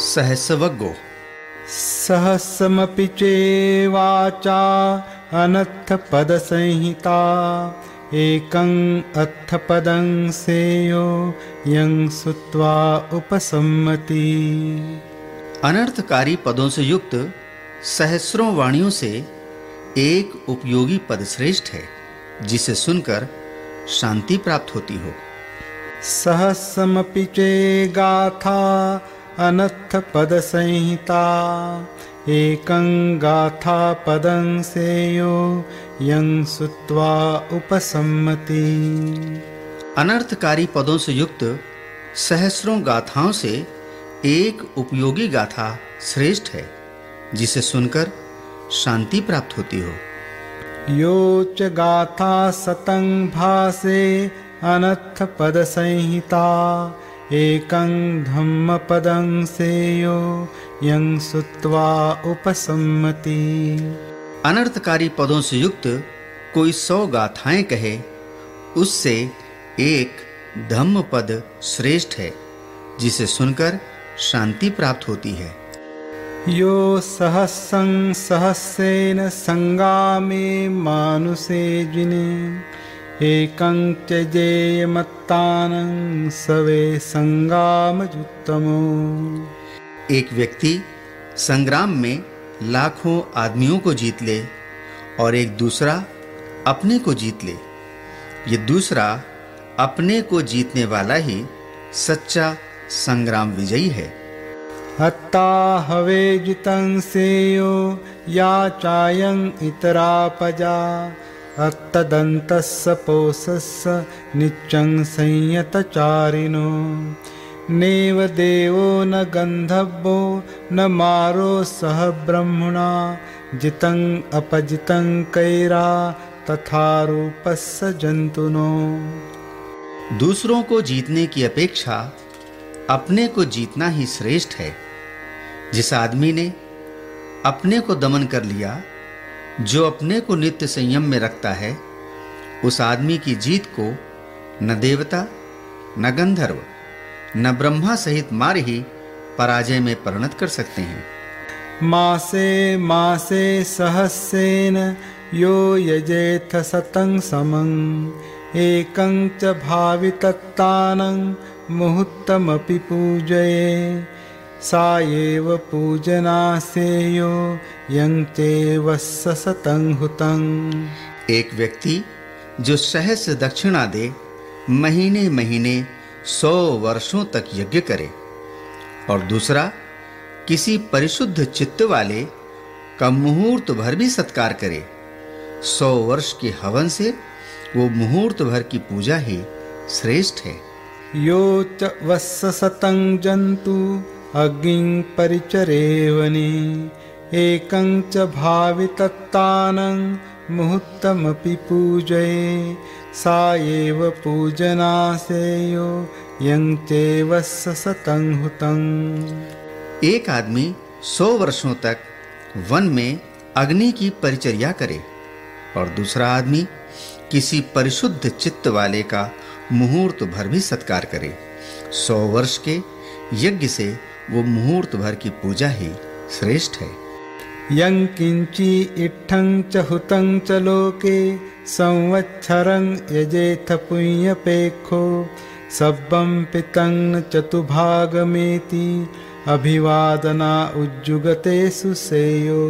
सहस्वज्ञो सहस्रमपि चेवाचा अनर्थपदसंहिता। एकम् अर्थपदं सेयो यं सुत्वा उपसम्मति अनर्थकारी पदों से युक्त सहस्रों वाणियों से एक उपयोगी पद श्रेष्ठ है जिसे सुनकर शांति प्राप्त होती हो। सहस्रमपि चेगाथा अनर्थपदसंहिता। एकं गाथा पदं सेयो यं सुत्वा उपसम्मति। अनर्थकारी पदों से युक्त सहस्रों गाथाओं से एक उपयोगी गाथा श्रेष्ठ है जिसे सुनकर शांति प्राप्त होती हो। यो च गाथा सतं भासे अनर्थपदसंहिता। एकं धम्मपदं सेयो यं सुत्वा उपसम्मति अनर्थकारी पदों से युक्त कोई सौ गाथाएँ कहे उससे एक धम्म पद श्रेष्ठ है जिसे सुनकर शांति प्राप्त होती है। यो सहस्रं सहस्रेण संगामे मानुषे जिने एकं त्यजेयमत्तानं सवे संगामजुत्तमो एक व्यक्ति संग्राम में लाखों आदमियों को जीत ले और एक दूसरा अपने को जीत ले। ये दूसरा अपने को जीतने वाला ही सच्चा संग्राम विजयी है। हत्ता हवे जितं सेयो या चायं इतरापजा अत्तदन्तस्य पोषस्य नित्यं संयतचारिणो नेव देवो न गन्धर्वो, न मारो सह ब्रह्मणा, जितं अपजितं कैरा तथा रूपस्य जन्तुनो। दूसरों को जीतने की अपेक्षा अपने को जीतना ही श्रेष्ठ है। जिस आदमी ने अपने को दमन कर लिया जो अपने को नित्य संयम में रखता है, उस आदमी की जीत को न देवता, न गंधर्व, न ब्रह्मा सहित मार ही पराजय में परिणत कर सकते हैं। मासे मासे सहस्रेण यो यजेथ सतं समं, एकं च भावितत्तानं मुहूर्तमपि पूजये। सा एव पूजनासेयो यं चेवस्य सतं हुतं। एक व्यक्ति जो सहस्र दक्षिणा दे महीने महीने सौ वर्षों तक यज्ञ करे और दूसरा किसी परिशुद्ध चित्त वाले का मुहूर्त भर भी सत्कार करे सौ वर्ष के हवन से वो मुहूर्त भर की पूजा ही श्रेष्ठ है। यो च वस्य सतं जन्तु अग्निं परिचरेवने, एकं च भावितत्तानं मुहूर्तमपि पूजये। सा एव पूजनासेयो, यं चेवस्य सतं हुतम्। एक आदमी सौ वर्षों तक वन में अग्नि की परिचर्या करे और दूसरा आदमी किसी परिशुद्ध चित्त वाले का मुहूर्त भर भी सत्कार करे। सौ वर्ष के यज्ञ से वो मुहूर्त भर की पूजा ही श्रेष्ठ है। यं किञ्चि इत्थं च हुतं च लोके संवत्सरं यजेथ पुण्यपेक्षो सब्बं पितं चतुभागमेति अभिवादना उज्जुगते सुसेयो।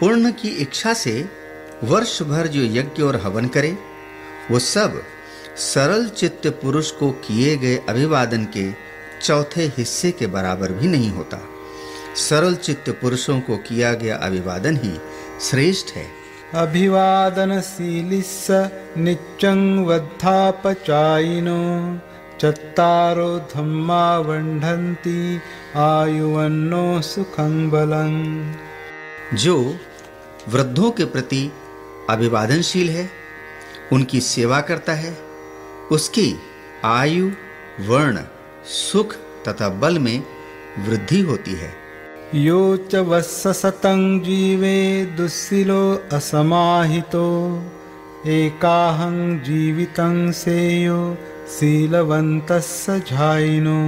पूर्ण की इच्छा से वर्ष भर जो यज्ञ और हवन करे वो सब सरल चित्त पुरुष को किए गए अभिवादन के चौथे हिस्से के बराबर भी नहीं होता। सरल चित्त पुरुषों को किया गया अभिवादन ही श्रेष्ठ है। अभिवादनशीलिस्य नित्यं वद्धापचायिनो चत्तारो धम्मा आयुवन्नो सुखं बलम्। जो वृद्धों के प्रति अभिवादनशील है उनकी सेवा करता है उसकी आयु वर्ण सुख तथा बल में वृद्धि होती है। यो च वत्स सतं जीवे दुःशिलो असमाहितो एकाहं जीवितं सेयो शीलवन्तस्य झायिनो।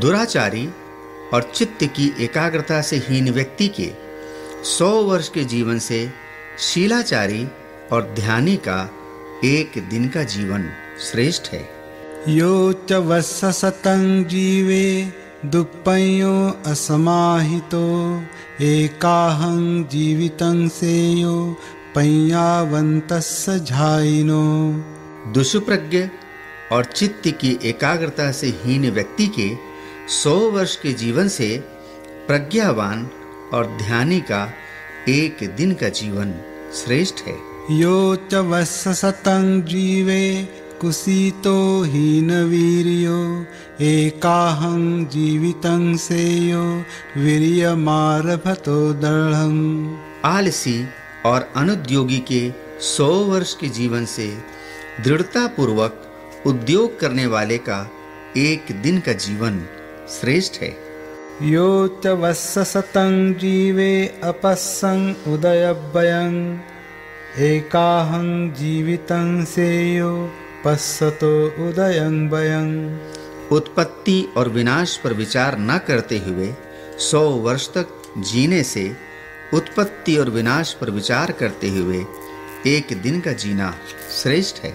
दुराचारी और चित्त की एकाग्रता से हीन व्यक्ति के सौ वर्ष के जीवन से शीलाचारी और ध्यानी का एक दिन का जीवन श्रेष्ठ है। यो च वत्स सतं जीवे दुप्पयो असमाहितो एकाहं जीवितं सेयो पय्यावन्तस्य झाइनो दुष्प्रज्ञ और चित्त की एकाग्रता से हीन व्यक्ति के सौ वर्ष के जीवन से प्रज्ञावान और ध्यानी का एक दिन का जीवन श्रेष्ठ है। यो च वत्स सतं जीवे कुसीतो हीनवीर्यो एकाहं जीवितं सेयो वीर्यमारभतो दृढम् आलसी और अनुद्योगी के सौ वर्ष के जीवन से दृढ़ता पूर्वक उद्योग करने वाले का एक दिन का जीवन श्रेष्ठ है। यो च वत्स सतं जीवे अपस्सं उदयभयं एकाहं जीवितं सेयो पश्यतो उदयं भयं उत्पत्ति और विनाश पर विचार न करते हुए सौ वर्ष तक जीने से उत्पत्ति और विनाश पर विचार करते हुए एक दिन का जीना श्रेष्ठ है।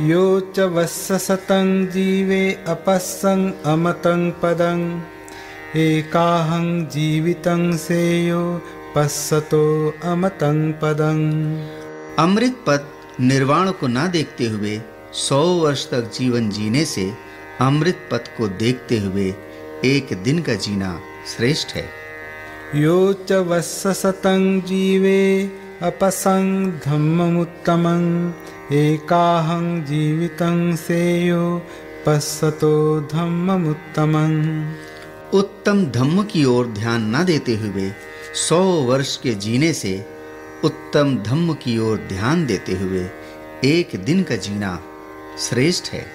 यो च वत्स सतं जीवे अपस्सं अमतं पदं। एकाहं जीवितं सेयो पश्यतो अमतं पदं। अमृत पद निर्वाण को न देखते हुए सौ वर्ष तक जीवन जीने से अमृत पथ को देखते हुए एक दिन का जीना श्रेष्ठ है। यो च वत्स सतं जीवे अपसं धम्ममुत्तमं एकाहं जीवितं सेयो पश्यतो धम्ममुत्तमम् उत्तम धम्म की ओर ध्यान न देते हुए सौ वर्ष के जीने से उत्तम धम्म की ओर ध्यान देते हुए एक दिन का जीना श्रेष्ठ है।